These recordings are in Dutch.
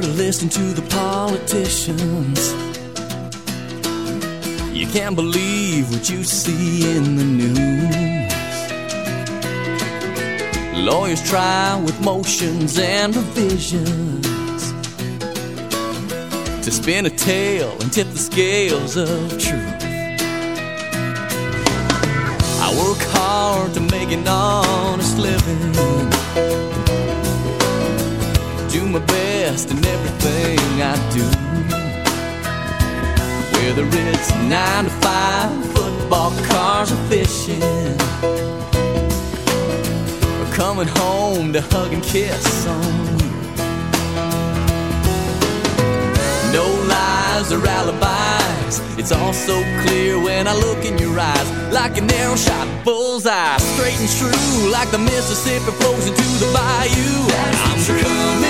Tired of listening to the politicians. You can't believe what you see in the news. Lawyers try with motions and revisions to spin a tale and tip the scales of truth. I work hard to make an honest living my best in everything I do. Whether it's nine to five, football, cars, or fishing, or coming home to hug and kiss on you. No lies or alibis. It's all so clear when I look in your eyes, like an arrow shot bullseye, straight and true, like the Mississippi flows into the bayou. That's I'm the coming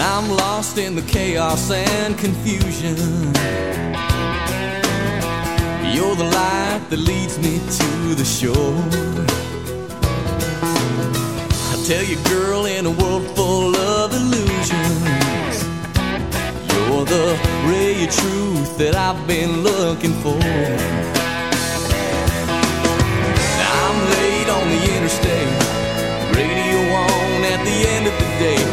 when I'm lost in the chaos and confusion. You're the light that leads me to the shore. I tell you, girl, in a world full of illusions, you're the ray of truth that I've been looking for. I'm late on the interstate, radio on at the end of the day.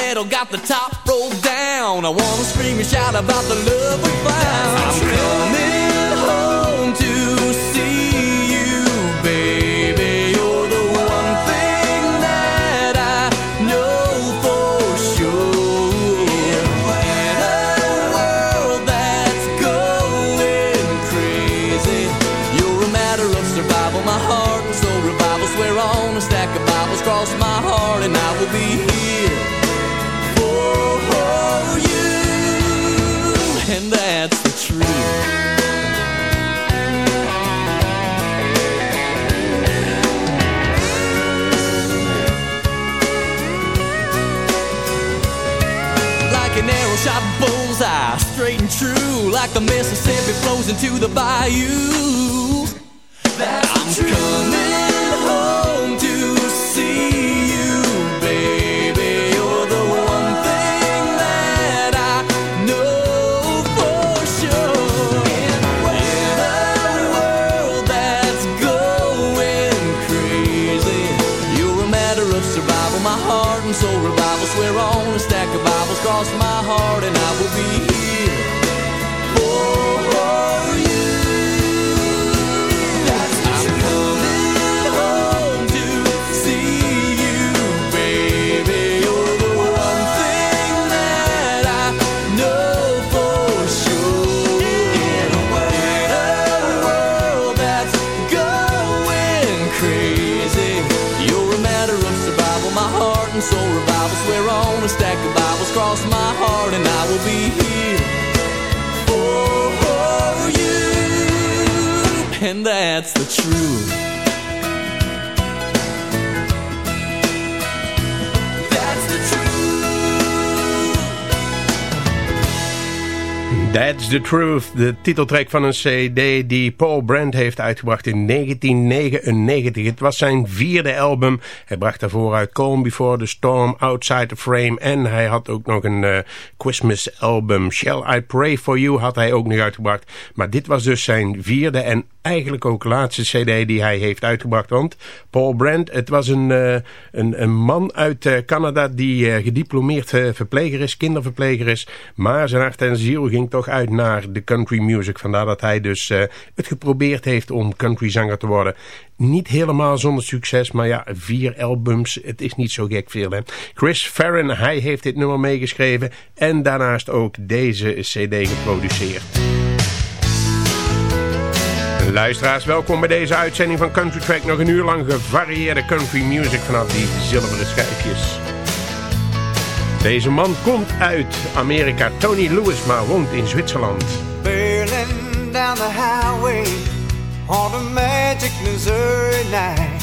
Metal, got the top rolled down. I wanna scream and shout about the love we found. Flows into the bayou. That's I'm the coming home to see you, baby. You're the one thing that I know for sure. In a world that's going crazy, you're a matter of survival. My heart and soul revival. Swear on a stack of Bibles, cross my heart, and I will be truth. That's the truth. That's the Truth, de titeltrack van een cd die Paul Brand heeft uitgebracht in 1999. Het was zijn vierde album. Hij bracht daarvoor uit Calm Before the Storm, Outside the Frame en hij had ook nog een uh, Christmas album. Shall I Pray For You had hij ook nog uitgebracht. Maar dit was dus zijn vierde en eigenlijk ook laatste cd die hij heeft uitgebracht. Want Paul Brand, het was een, uh, een, een, man uit uh, Canada die uh, gediplomeerd verpleger is, kinderverpleger is. Maar zijn hart en ziel ging toch uit naar de country music. Vandaar dat hij dus het geprobeerd heeft om countryzanger te worden. Niet helemaal zonder succes, maar ja, vier albums, het is niet zo gek veel. Hè? Chris Farron, hij heeft dit nummer meegeschreven en daarnaast ook deze cd geproduceerd. Luisteraars, welkom bij deze uitzending van Country Track. Nog een uur lang gevarieerde country music vanaf die zilveren schijfjes. Deze man komt uit Amerika, Tony Lewis, maar woont in Zwitserland. Barreling down the highway on a magic Missouri night.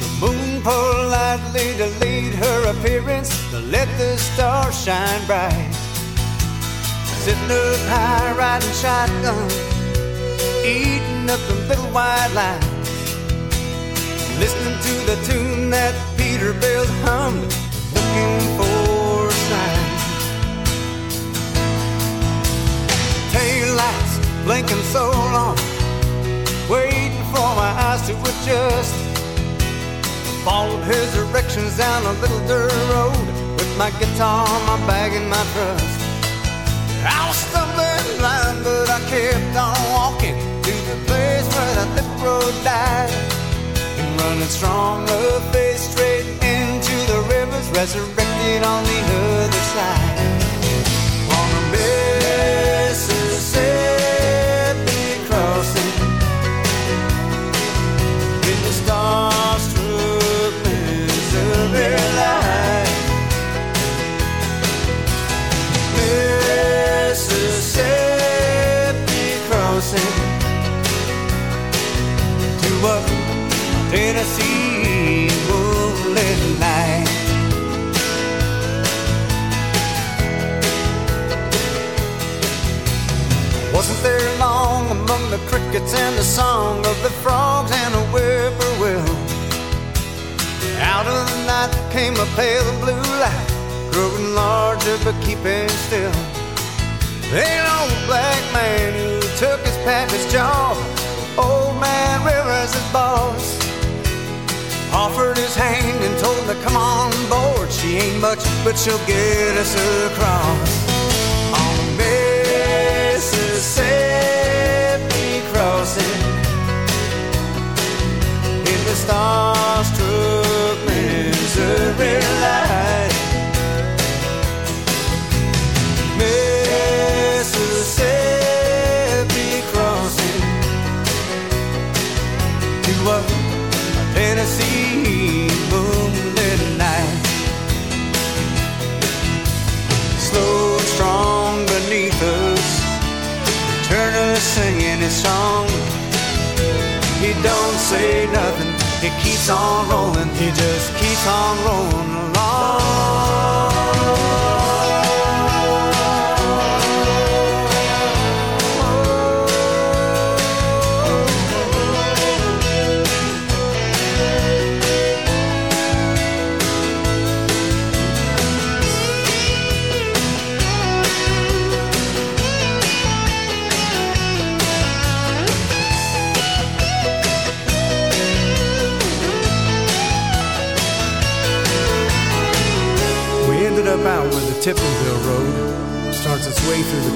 The moon politely delayed her appearance to let the stars shine bright. Sitting up high riding shotgun eating up the little white lines, listening to the tune that Peter Bell hummed, looking for a sign. Tail lights blinking so long, waiting for my eyes to adjust. Followed his directions down a little dirt road with my guitar, my bag, and my trust. I was stumbling blind, but I kept on walking the that road died. And running strong up face straight into the rivers, resurrected on the other side. Tennessee moonlit night. Wasn't there long among the crickets and the song of the frogs and a whippoorwill? Out of the night came a pale blue light, growing larger but keeping still. An old black man who took his pappy's job Old man Rivers, his come on board. She ain't much, but she'll get us across. On the Mississippi crossing, in the starstruck Missouri say nothing, It keeps on rolling, It just keeps on rolling along.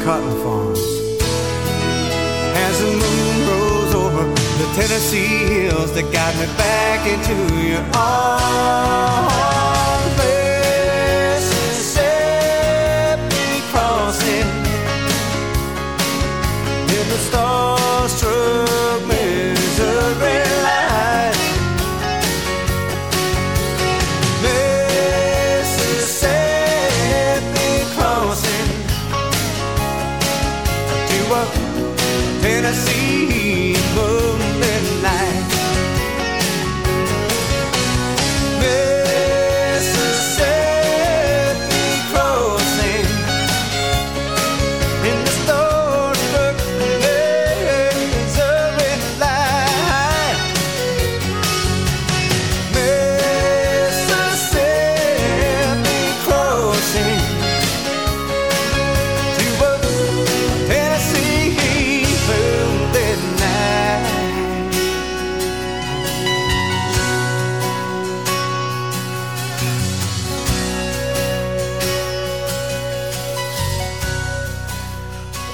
Cotton farms. As the moon rose over the Tennessee hills that got me back into your arms. Tennessee.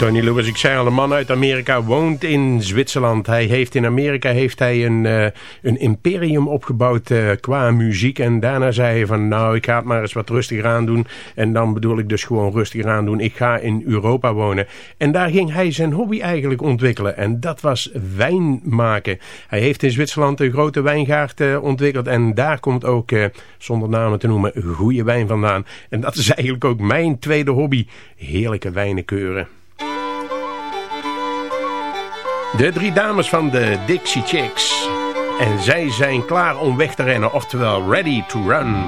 Tony Lewis, ik zei al, een man uit Amerika woont in Zwitserland. Hij heeft in Amerika heeft hij een, uh, een imperium opgebouwd uh, qua muziek. En daarna zei hij van, nou, ik ga het maar eens wat rustiger aan doen. En dan bedoel ik dus gewoon rustiger aan doen. Ik ga in Europa wonen. En daar ging hij zijn hobby eigenlijk ontwikkelen. En dat was wijn maken. Hij heeft in Zwitserland een grote wijngaard uh, ontwikkeld. En daar komt ook, zonder namen te noemen, goede wijn vandaan. En dat is eigenlijk ook mijn tweede hobby. Heerlijke wijnen keuren. De drie dames van de Dixie Chicks. En zij zijn klaar om weg te rennen, oftewel ready to run.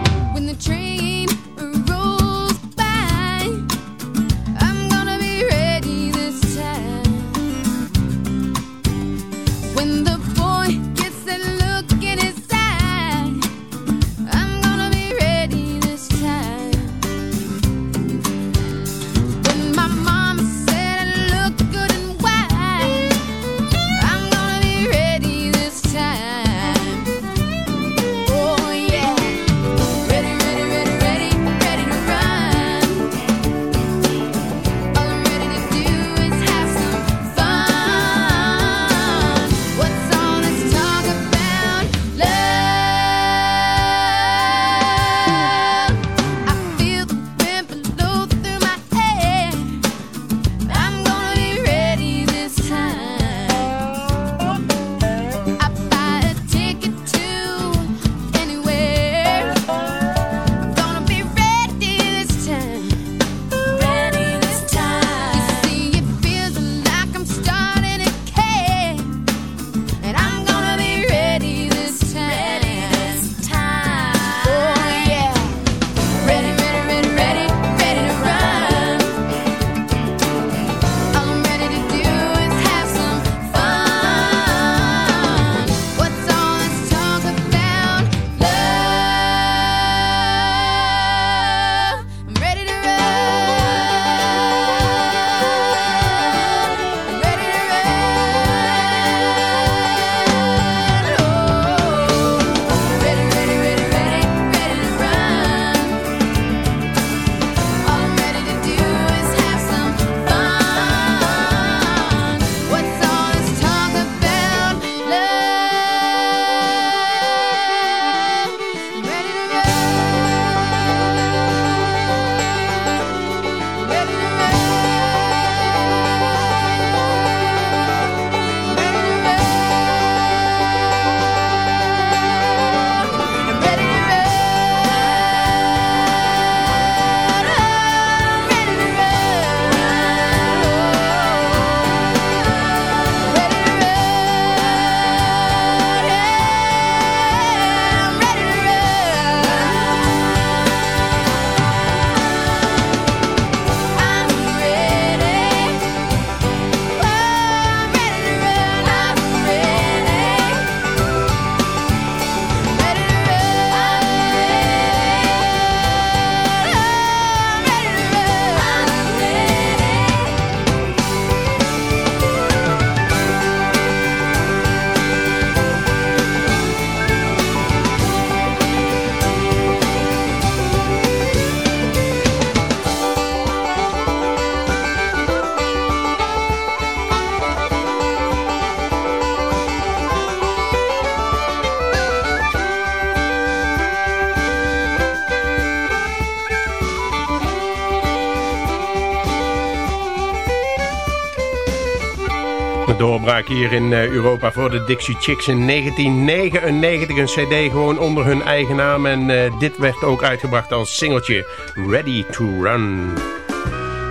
Hier in eh, Europa voor de Dixie Chicks in 1999. Een cd gewoon onder hun eigen naam. En uh, dit werd ook uitgebracht als singeltje Ready to Run.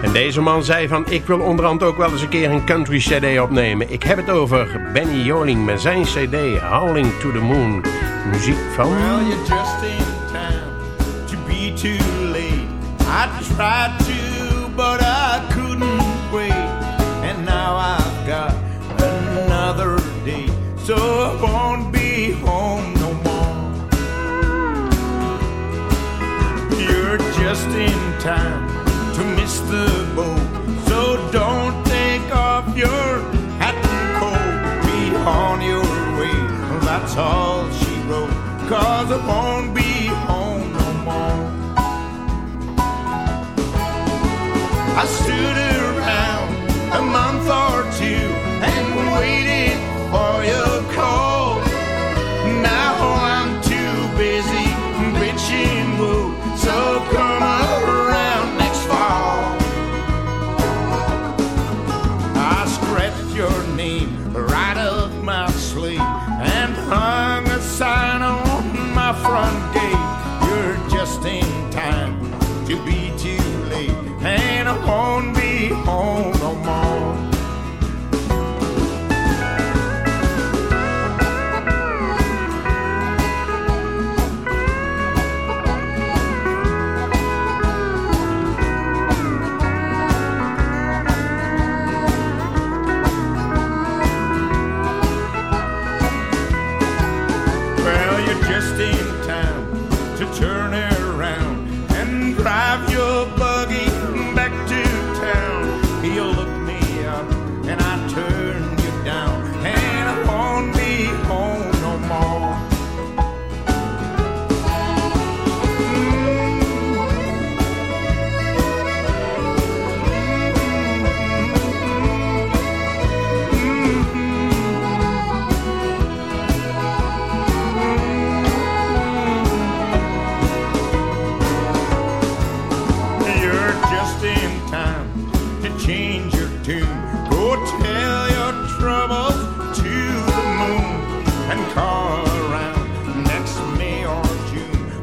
En deze man zei van ik wil onderhand ook wel eens een keer een country cd opnemen. Ik heb het over Benny Joling met zijn cd Howling to the Moon. Muziek van... Well, you're just in time to be too late. I tried time to miss the boat, so don't take off your hat and coat. Be on your way, that's all she wrote, cause I won't be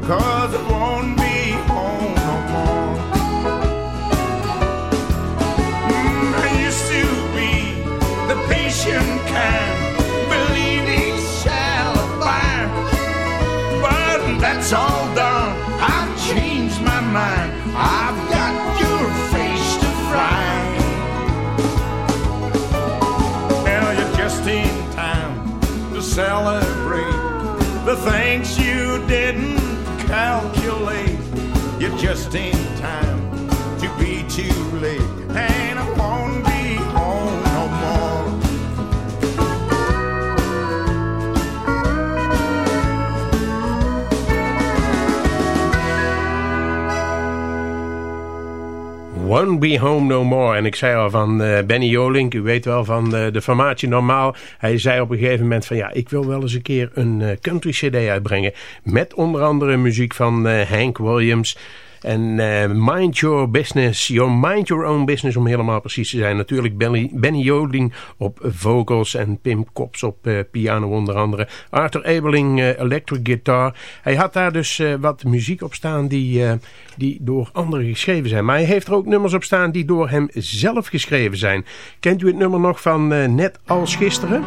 Cause it won't be home no more. Mm, I used to be the patient kind, believing shall abide. But that's all done. I've changed my mind. I've got your face to fry. Now you're just in time to celebrate the things you didn't calculate. You're just in time to be too late. And I won't Won't Be Home No More. En ik zei al van eh, Benny Jolink, u weet wel van eh, de formatie Normaal. Hij zei op een gegeven moment van ja, ik wil wel eens een keer een eh, country cd uitbrengen. Met onder andere muziek van Hank Williams. En eh, Mind Your Business, Your Mind Your Own Business om helemaal precies te zijn. Natuurlijk Benny, Benny Joding op vocals en Pim Kops op eh, piano onder andere. Arthur Ebeling eh, electric guitar. Hij had daar dus wat muziek op staan die, die door anderen geschreven zijn. Maar hij heeft er ook nummers op staan die door hem zelf geschreven zijn. Kent u het nummer nog van Net als gisteren?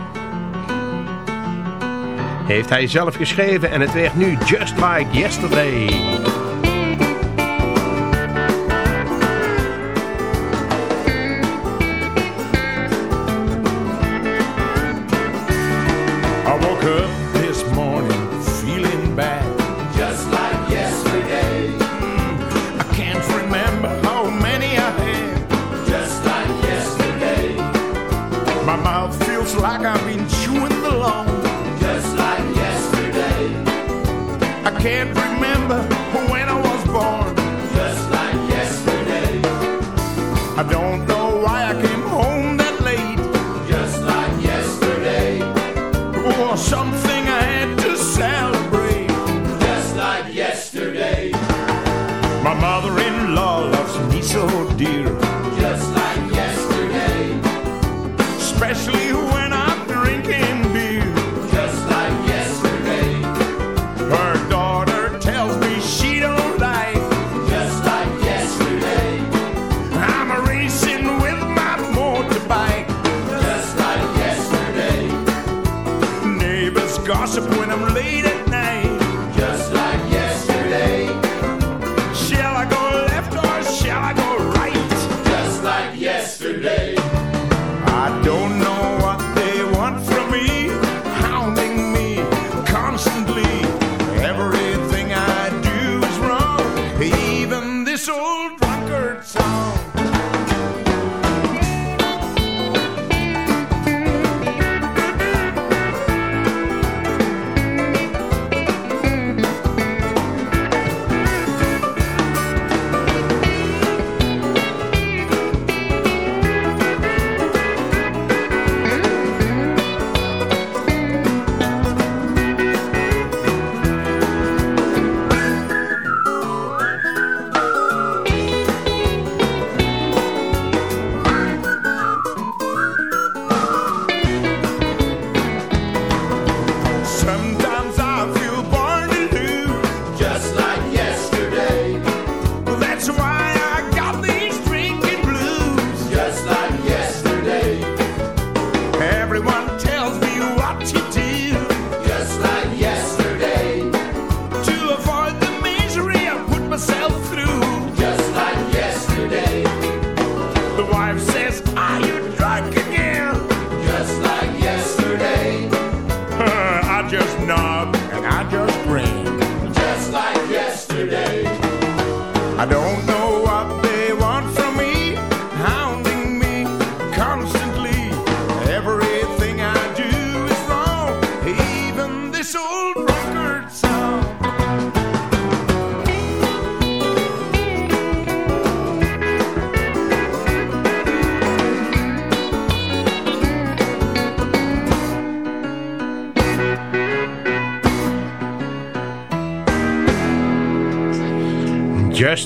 Heeft hij zelf geschreven en het werd nu Just Like Yesterday. Feels like I've been chewing the law. just like yesterday, I can't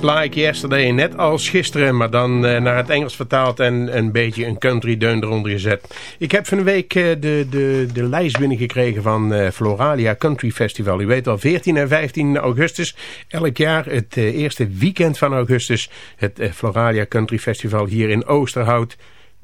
Like Yesterday, net als gisteren, maar dan uh, naar het Engels vertaald en een beetje een country deun eronder gezet. Ik heb van de week uh, de, de, de lijst binnengekregen van uh, Floralia Country Festival. U weet al, 14 en 15 augustus, elk jaar het eerste weekend van augustus, het Floralia Country Festival hier in Oosterhout,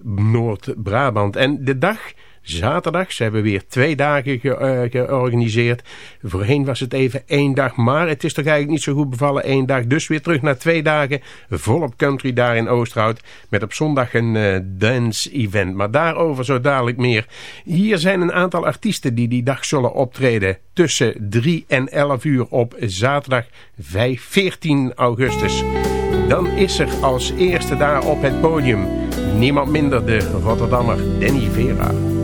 Noord-Brabant. En de dag zaterdag. Ze hebben weer twee dagen ge, uh, georganiseerd. Voorheen was het even één dag, maar het is toch eigenlijk niet zo goed bevallen één dag. Dus weer terug naar twee dagen, volop country daar in Oosterhout. Met op zondag een uh, dance-event, maar daarover zo dadelijk meer. Hier zijn een aantal artiesten die die dag zullen optreden. Tussen 3 en 11 uur op zaterdag 5, 14 augustus. Dan is er als eerste daar op het podium niemand minder de Rotterdammer Danny Vera.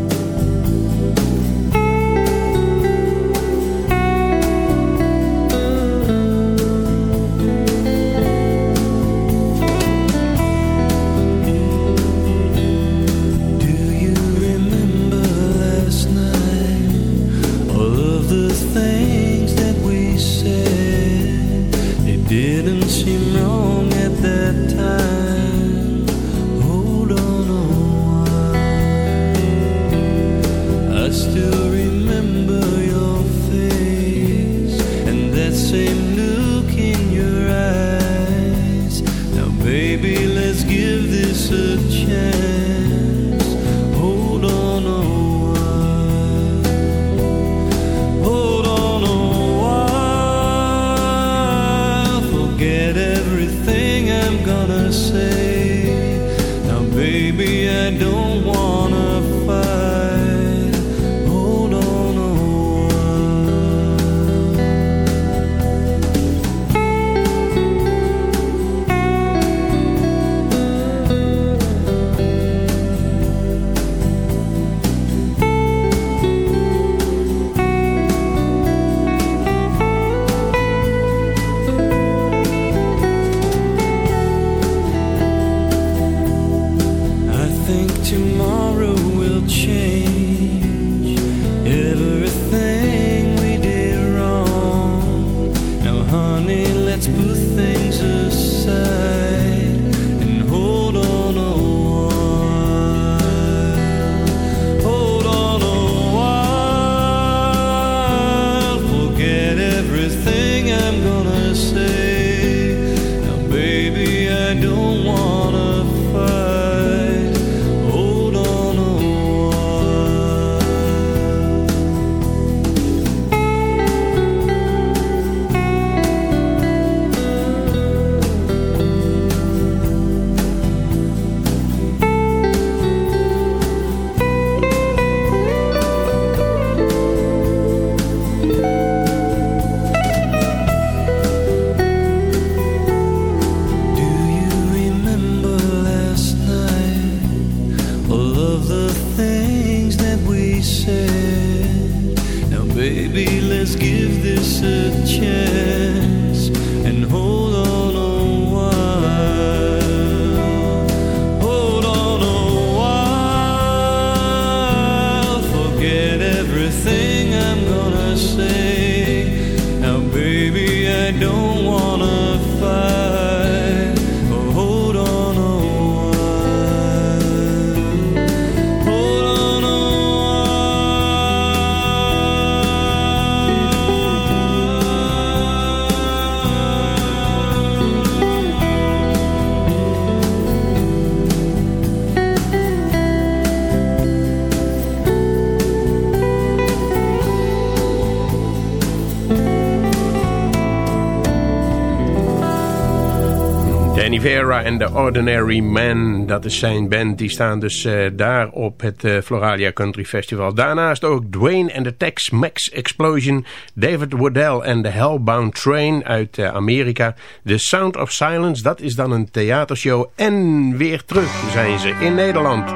En The Ordinary Man. Dat is zijn band. Die staan dus uh, daar op het uh, Floralia Country Festival. Daarnaast ook Dwayne and the Tex-Mex Explosion. David Waddell en The Hellbound Train uit uh, Amerika. The Sound of Silence, dat is dan een theatershow. En weer terug zijn ze in Nederland.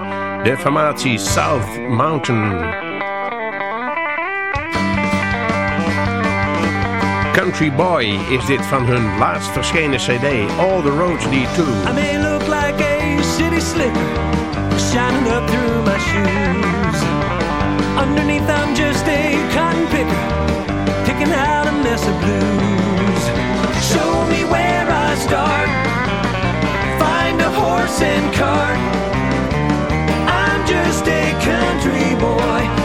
De formatie South Mountain. Country Boy is dit van hun laatst verschenen cd, All The Roads Lead To. I may look like a city slicker, shining up through my shoes. Underneath I'm just a cotton picker, picking out a mess of blues. Show me where I start, find a horse and cart. I'm just a country boy.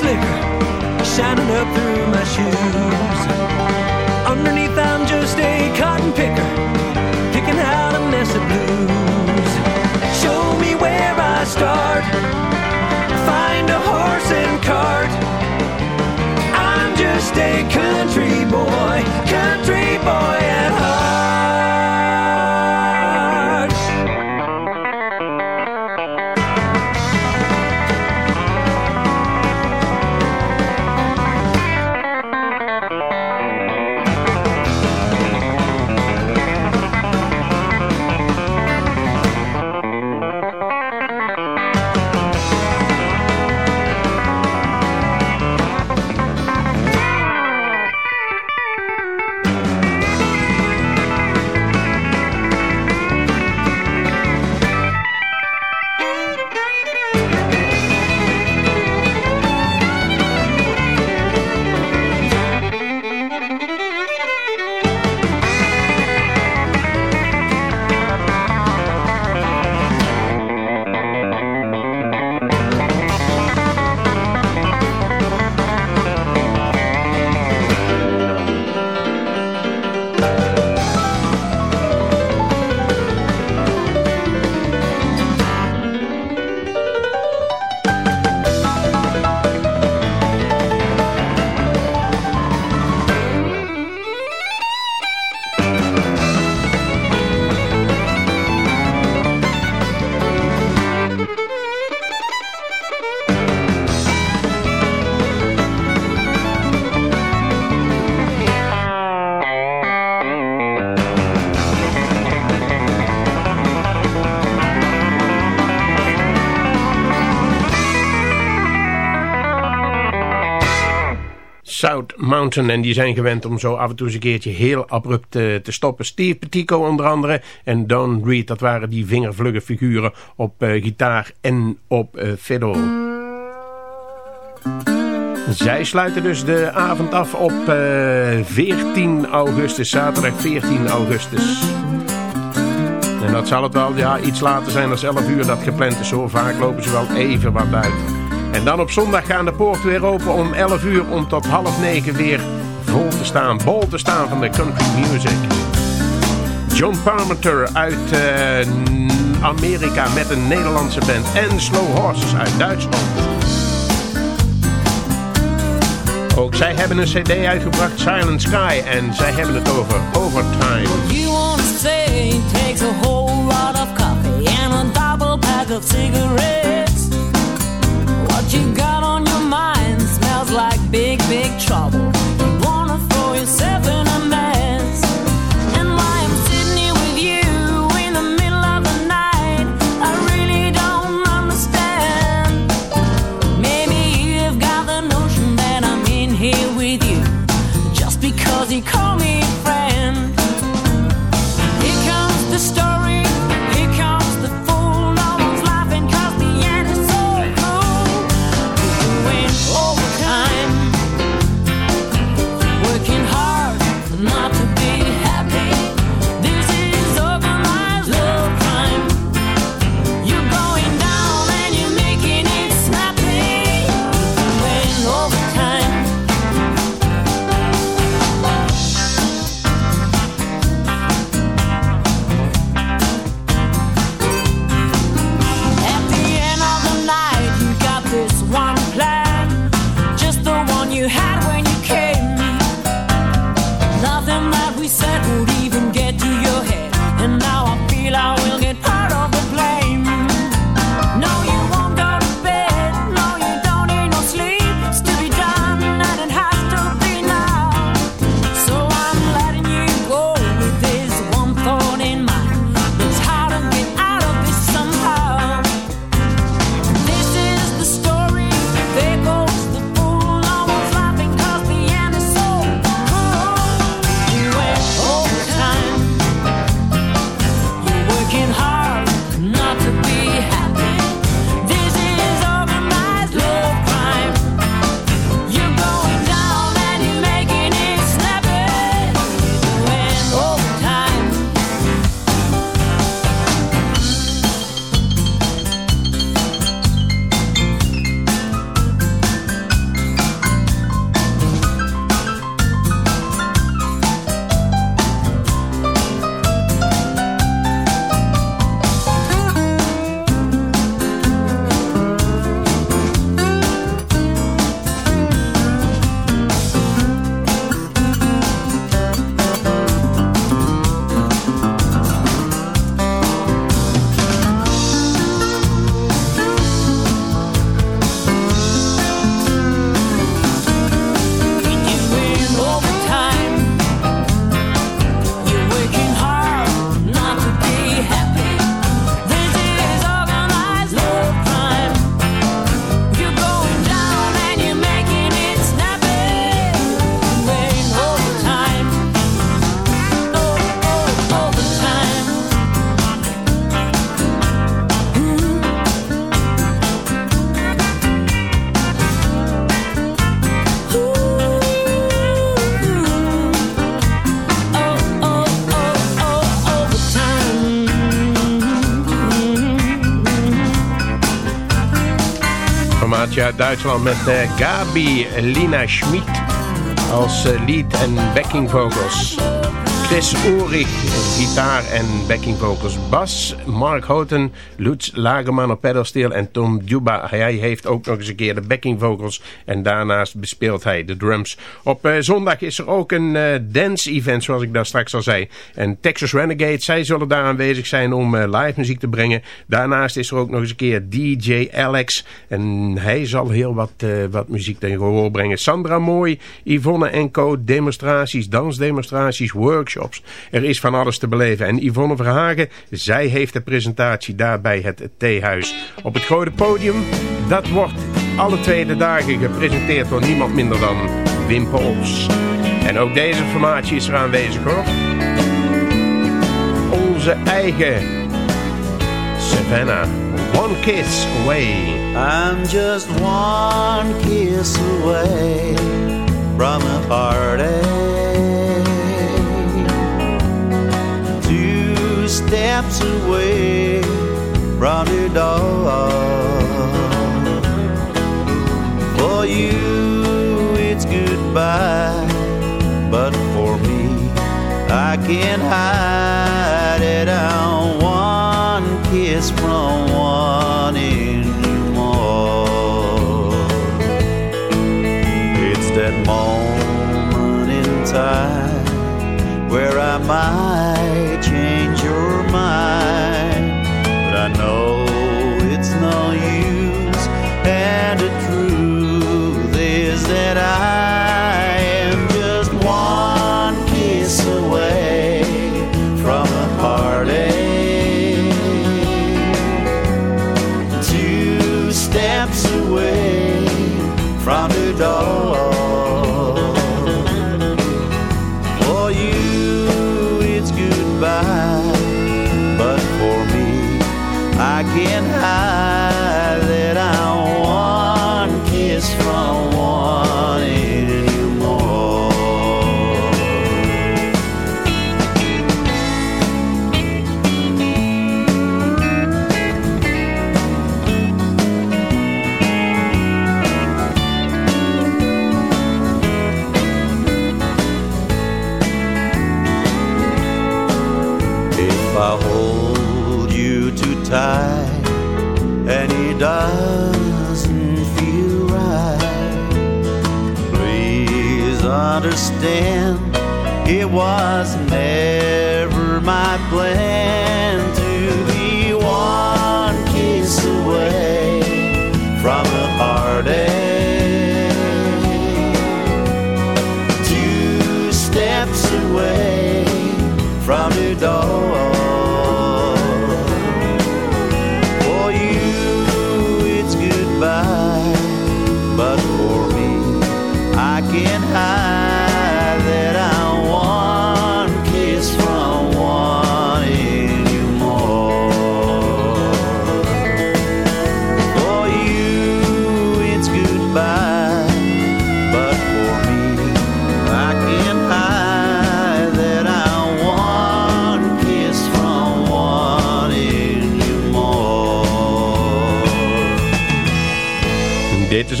Slicker shining up through my shoes. Underneath, I'm just a cotton picker picking out a mess of blues. Show me where I start, find a horse and cart. I'm just a South Mountain. En die zijn gewend om zo af en toe eens een keertje heel abrupt eh, te stoppen. Steve Petico onder andere en Don Reed. Dat waren die vingervlugge figuren op eh, gitaar en op uh, fiddle. Zij sluiten dus de avond af op 14 augustus. Zaterdag 14 augustus. En dat zal het wel ja, iets later zijn dan 11 uur dat gepland is. Zo vaak lopen ze wel even wat uit. En dan op zondag gaan de poorten weer open om 11 uur om tot half 9 weer vol te staan, bol te staan van de country music. John Parmenter uit uh, Amerika met een Nederlandse band en Slow Horses uit Duitsland. Ook zij hebben een cd uitgebracht, Silent Sky, en zij hebben het over Overtime. You wanna say takes a whole lot of coffee and a double pack of cigarettes. Big, big trouble. Uit Duitsland met uh, Gabi Lina Schmid als uh, lead en backing vocals. Chris Ulrich, gitaar en backing vocals. Bas, Mark Houghton, Lutz Lagerman op pedalsteel en Tom Juba. Hij heeft ook nog eens een keer de backing vocals. En daarnaast bespeelt hij de drums. Op uh, zondag is er ook een uh, dance event, zoals ik daar straks al zei. En Texas Renegade, zij zullen daar aanwezig zijn om uh, live muziek te brengen. Daarnaast is er ook nog eens een keer DJ Alex. En hij zal heel wat, wat muziek tegen gehoor brengen. Sandra Mooi, Yvonne en Co. Demonstraties, dansdemonstraties, workshops er is van alles te beleven. En Yvonne Verhagen, zij heeft de presentatie daar bij het theehuis. Op het grote podium, dat wordt alle tweede dagen gepresenteerd door niemand minder dan Wim Pols. En ook deze formatie is er aanwezig hoor. Onze eigen Savannah. One kiss away. I'm just one kiss away from a party. Steps away from the door. Understand it was never my plan to be one kiss away from a heartache. Two steps away from the door.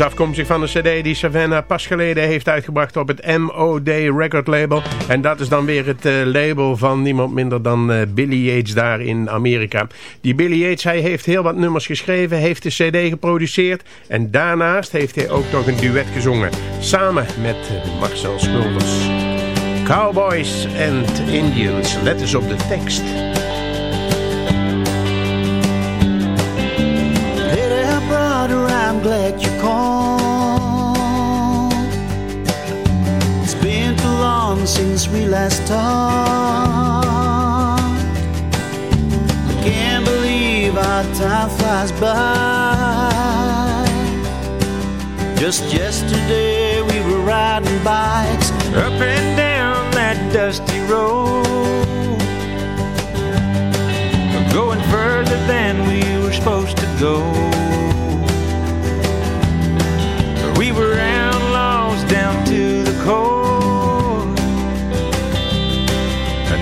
Is afkomstig van een cd die Savannah pas geleden heeft uitgebracht op het MOD record label. En dat is dan weer het eh, label van niemand minder dan eh, Billy Yates daar in Amerika. Die Billy Yates, hij heeft heel wat nummers geschreven, heeft de cd geproduceerd. En daarnaast heeft hij ook nog een duet gezongen. Samen met eh, Marcel Smulders. Cowboys and Indians, let eens op de tekst. Glad you called. It's been too long since we last talked. I can't believe how time flies by. Just yesterday we were riding bikes Up and down that dusty road. Going further than we were supposed to go.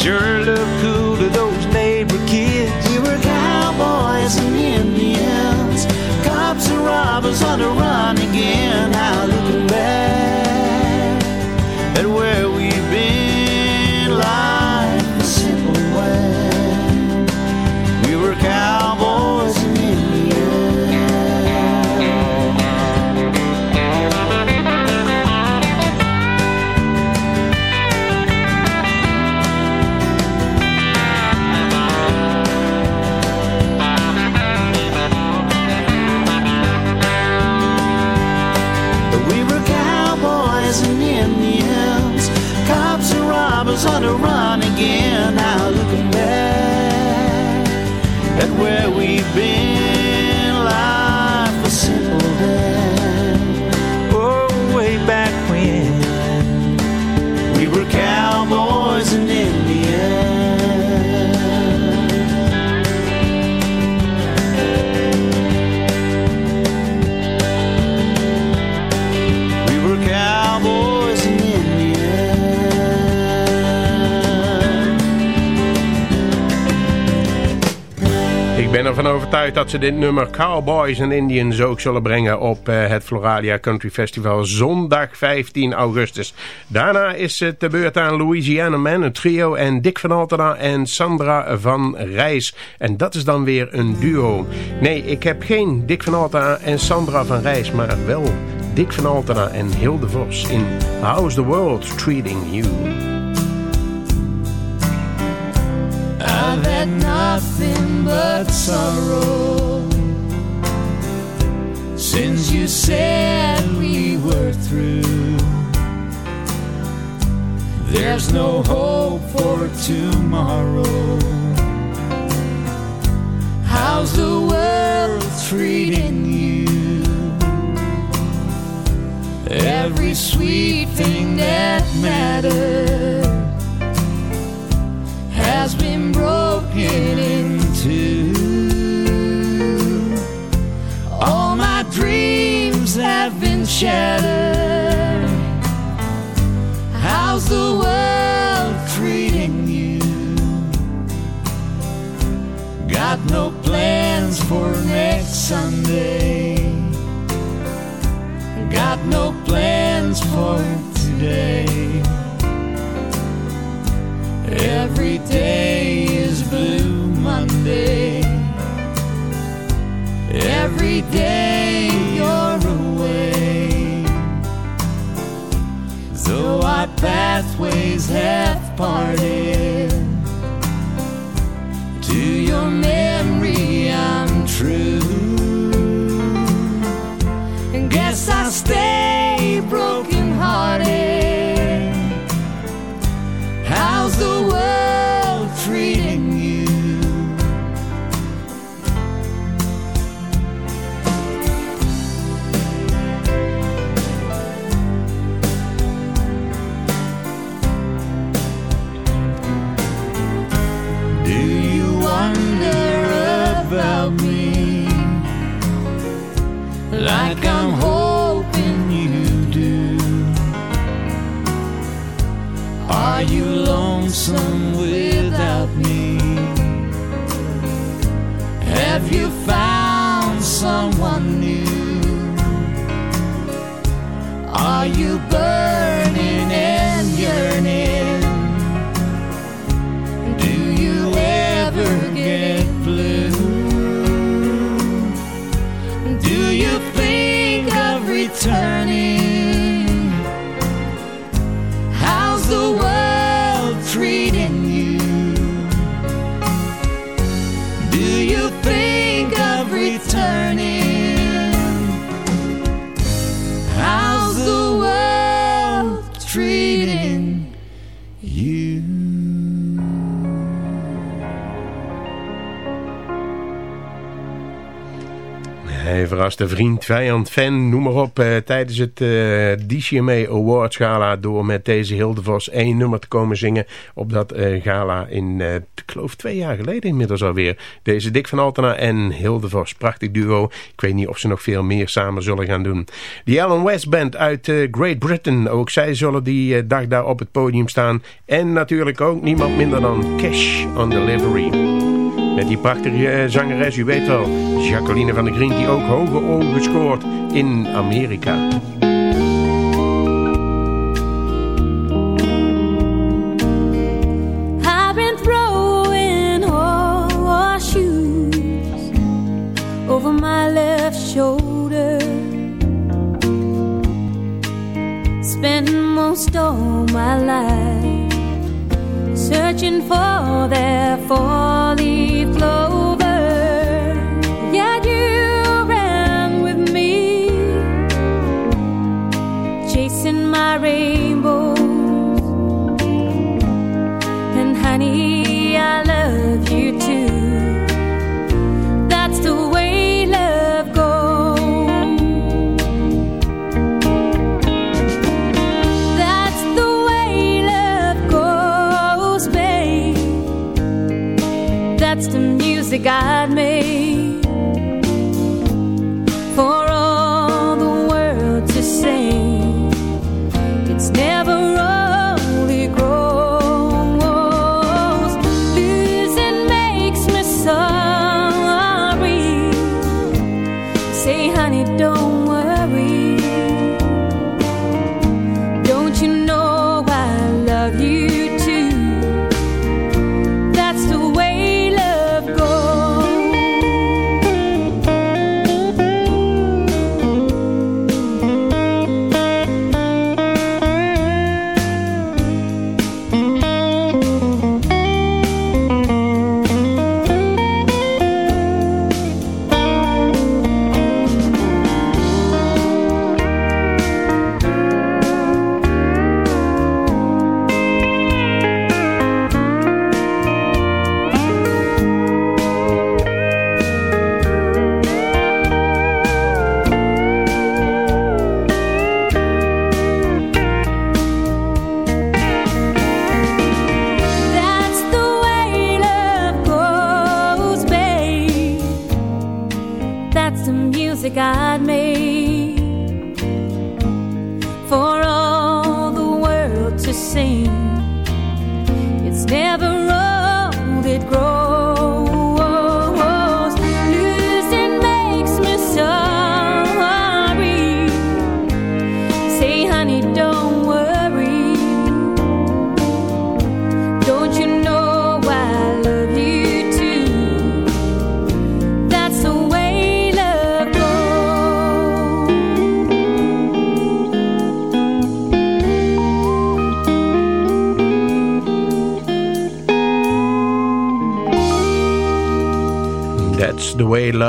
sure look ervan overtuigd dat ze dit nummer Cowboys and Indians ook zullen brengen op eh, het Floralia Country Festival zondag 15 augustus. Daarna is het de beurt aan Louisiana Man, een trio en Dick van Altena en Sandra van Rijs. En dat is dan weer een duo. Nee, ik heb geen Dick van Altena en Sandra van Rijs, maar wel Dick van Altena en Hilde Vos in How's the World Treating You. I've nothing but sorrow since you said we were through. There's no hope for tomorrow. How's the world treating you? Every sweet thing that mattered has been broken shattered. How's the world treating you? Got no plans for next Sunday. Got no plans for today. Every day is Blue Monday. Every day my pathways have parted. to your vijand, fan, noem maar op... Eh, tijdens het uh, DCMA Awards Gala... door met deze Hildevos één nummer te komen zingen... op dat uh, gala in, ik geloof twee jaar geleden inmiddels alweer. Deze Dick van Altena en Hildevos, prachtig duo. Ik weet niet of ze nog veel meer samen zullen gaan doen. De Alan West Band uit Great Britain. Ook zij zullen die dag daar op het podium staan. En natuurlijk ook niemand minder dan Cash on Delivery. Die prachtige eh, zangeres, u weet wel, Jacqueline van der Grien, die ook hoge ogen scoort in Amerika.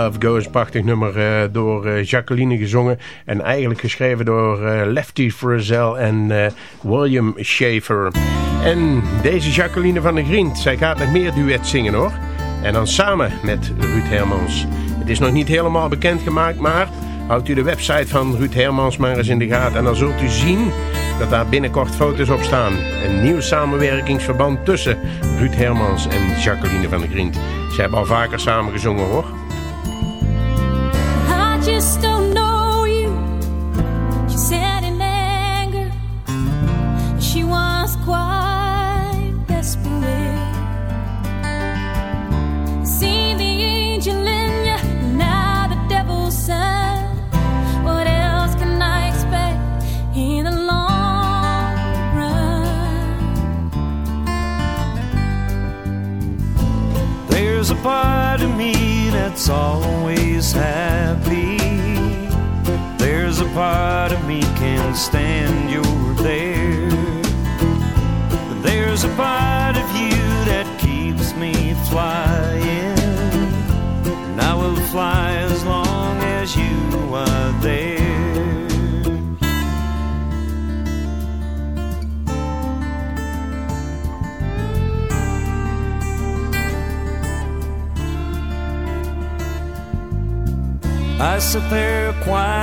Love goes. Prachtig nummer eh, door eh, Jacqueline gezongen. En eigenlijk geschreven door eh, Lefty Frizzell en William Schaefer. En deze Jacqueline van der Grient, zij gaat nog meer duet zingen hoor. En dan samen met Ruud Hermans. Het is nog niet helemaal bekendgemaakt, maar houdt u de website van Ruud Hermans maar eens in de gaten. En dan zult u zien dat daar binnenkort foto's op staan. Een nieuw samenwerkingsverband tussen Ruud Hermans en Jacqueline van der Grient. Ze hebben al vaker samen gezongen hoor.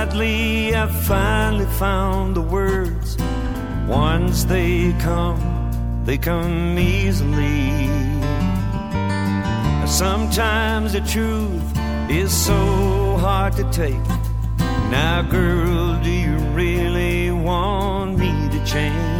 Quietly, I finally found the words. Once they come, they come easily. Sometimes the truth is so hard to take. Now, girl, do you really want me to change?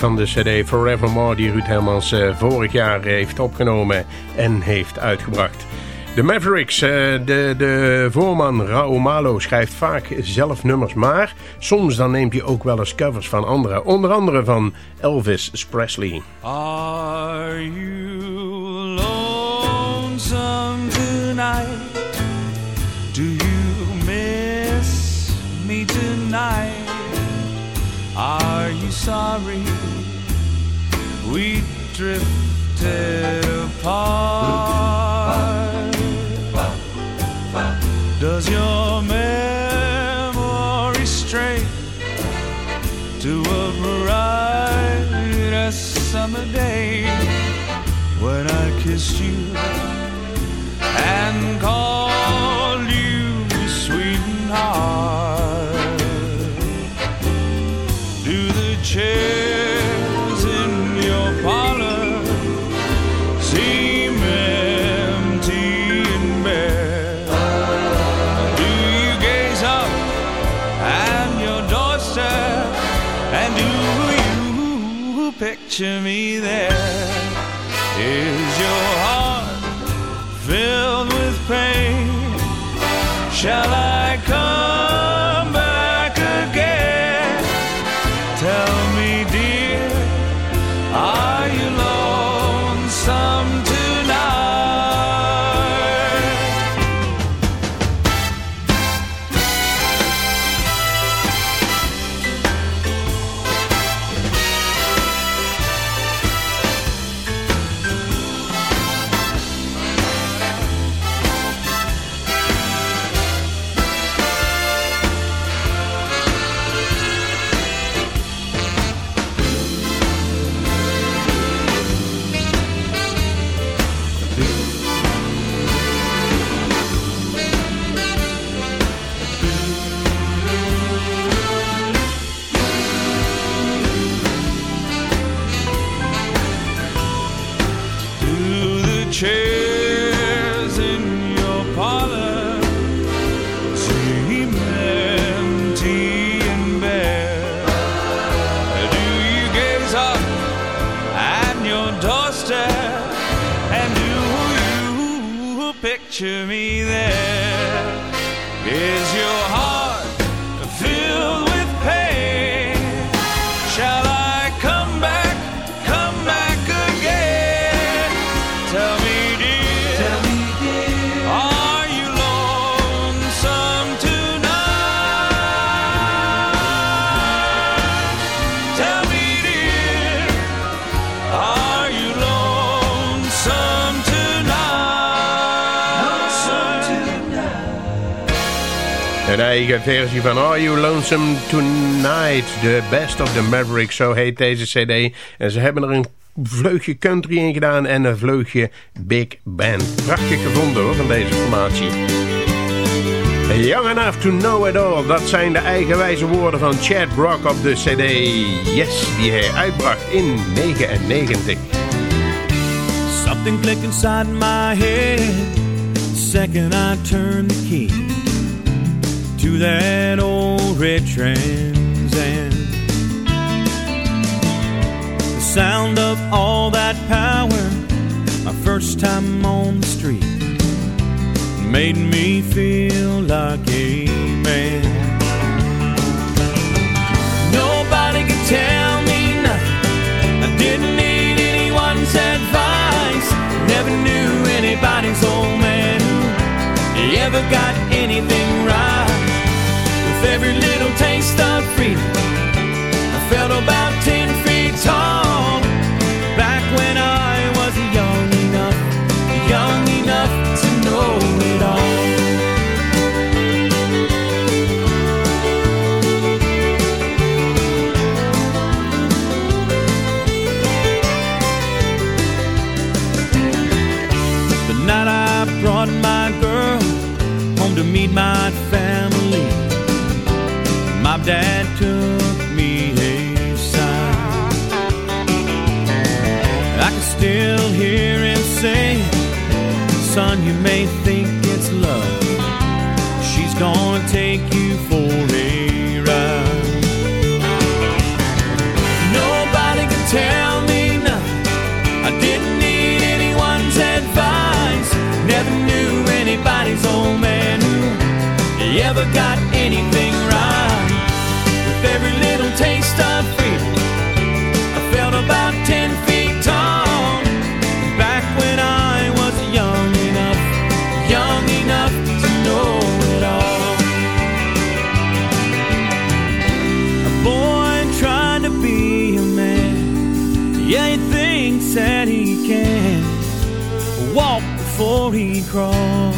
Van de cd Forevermore die Ruud Hermans eh, vorig jaar heeft opgenomen en heeft uitgebracht. De Mavericks, eh, de, de voorman Raoul Malo schrijft vaak zelf nummers, maar soms dan neemt hij ook wel eens covers van anderen. Onder andere van Elvis Presley. Are you tonight? Do you miss me tonight? Are you sorry we drifted apart? Does your memory stray to a bright summer day when I kissed you and called to me. chairs in your parlor seem empty and bare. Do you gaze up at your doorstep and do you picture me there? Eigen versie van Are You Lonesome Tonight? The Best of the Mavericks, zo heet deze cd. En ze hebben er een vleugje country in gedaan en een vleugje big band. Prachtig gevonden hoor, van deze formatie. Young Enough to Know It All, dat zijn de eigenwijze woorden van Chad Brock op de cd Yes, die hij uitbracht in 99. Something clicked inside my head second I turned the key to that old red Trans Am. The sound of all that power, my first time on the street, made me feel like a man. Nobody could tell me nothing. I didn't need anyone's advice. Never knew anybody's old man who ever got anything right. Every little taste of freedom, say, Son, you may think it's love. She's gonna take you for a ride. Nobody can tell me nothing. I didn't need anyone's advice. Never knew anybody's old man who ever got anything right. With every little taste of But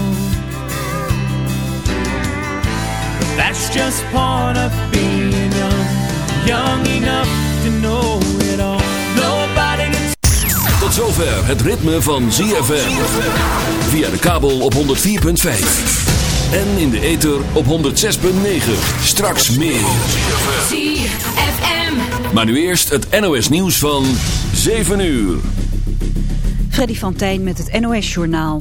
that's just part of being young, young enough to know it all. Nobody can Tot zover het ritme van ZFM. Via de kabel op 104.5. En in de ether op 106.9. Straks meer. ZFM. Maar nu eerst het NOS nieuws van 7 uur. Freddy van Tijn met het NOS-journaal.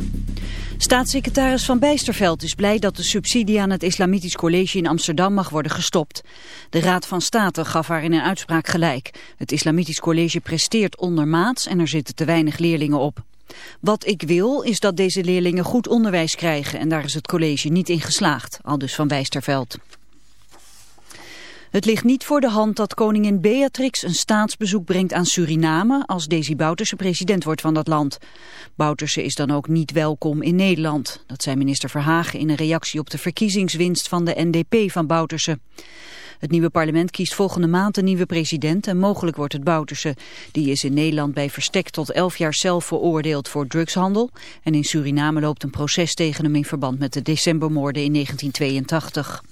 Staatssecretaris Van Bijsterveld is blij dat de subsidie aan het Islamitisch College in Amsterdam mag worden gestopt. De Raad van State gaf haar in een uitspraak gelijk. Het Islamitisch College presteert ondermaats en er zitten te weinig leerlingen op. Wat ik wil is dat deze leerlingen goed onderwijs krijgen en daar is het college niet in geslaagd, aldus Van Bijsterveld. Het ligt niet voor de hand dat koningin Beatrix een staatsbezoek brengt aan Suriname als Desi Bouterse president wordt van dat land. Bouterse is dan ook niet welkom in Nederland. Dat zei minister Verhagen in een reactie op de verkiezingswinst van de NDP van Bouterse. Het nieuwe parlement kiest volgende maand een nieuwe president en mogelijk wordt het Bouterse. Die is in Nederland bij verstek tot 11 jaar zelf veroordeeld voor drugshandel. En in Suriname loopt een proces tegen hem in verband met de decembermoorden in 1982.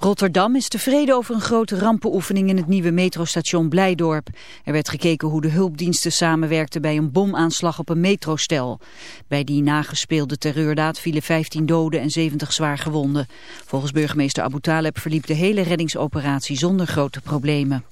Rotterdam is tevreden over een grote rampenoefening in het nieuwe metrostation Blijdorp. Er werd gekeken hoe de hulpdiensten samenwerkten bij een bomaanslag op een metrostel. Bij die nagespeelde terreurdaad vielen 15 doden en 70 zwaar gewonden. Volgens burgemeester Abu Taleb verliep de hele reddingsoperatie zonder grote problemen.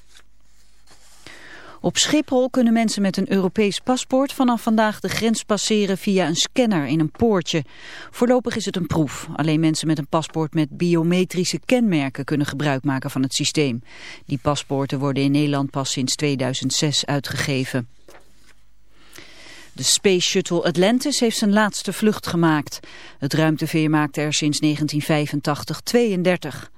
Op Schiphol kunnen mensen met een Europees paspoort vanaf vandaag de grens passeren via een scanner in een poortje. Voorlopig is het een proef. Alleen mensen met een paspoort met biometrische kenmerken kunnen gebruik maken van het systeem. Die paspoorten worden in Nederland pas sinds 2006 uitgegeven. De Space Shuttle Atlantis heeft zijn laatste vlucht gemaakt. Het ruimteveer maakte er sinds 1985 32.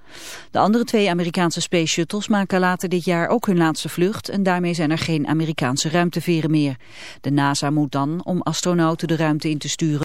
De andere twee Amerikaanse Space Shuttles maken later dit jaar ook hun laatste vlucht en daarmee zijn er geen Amerikaanse ruimteveren meer. De NASA moet dan, om astronauten de ruimte in te sturen,